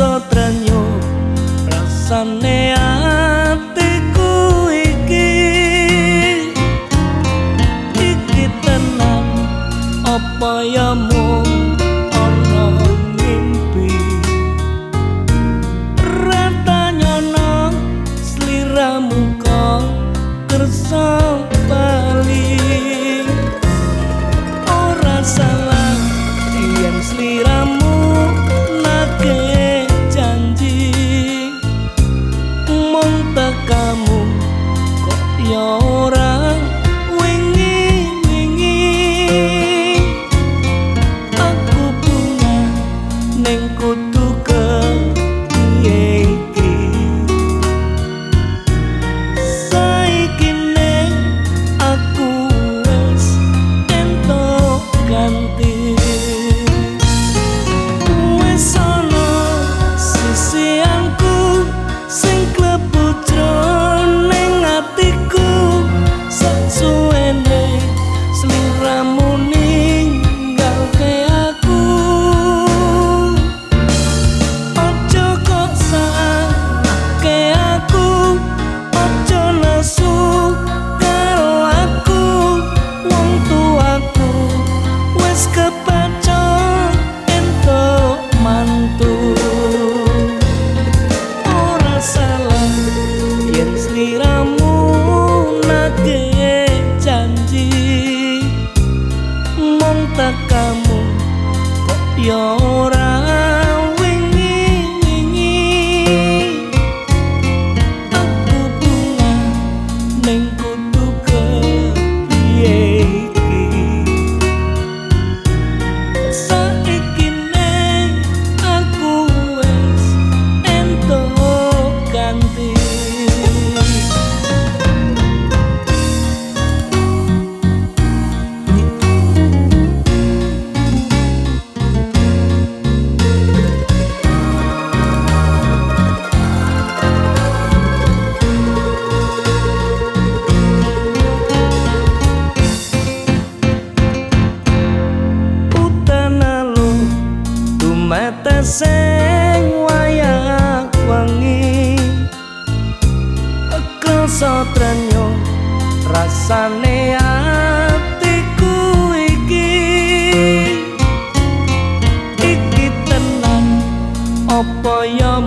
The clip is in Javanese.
Sotranyo rasane ae cốt mata kamu kok yo sing wayang wangi. Kanca trenyo rasane atiku iki. Iki tenang apa ya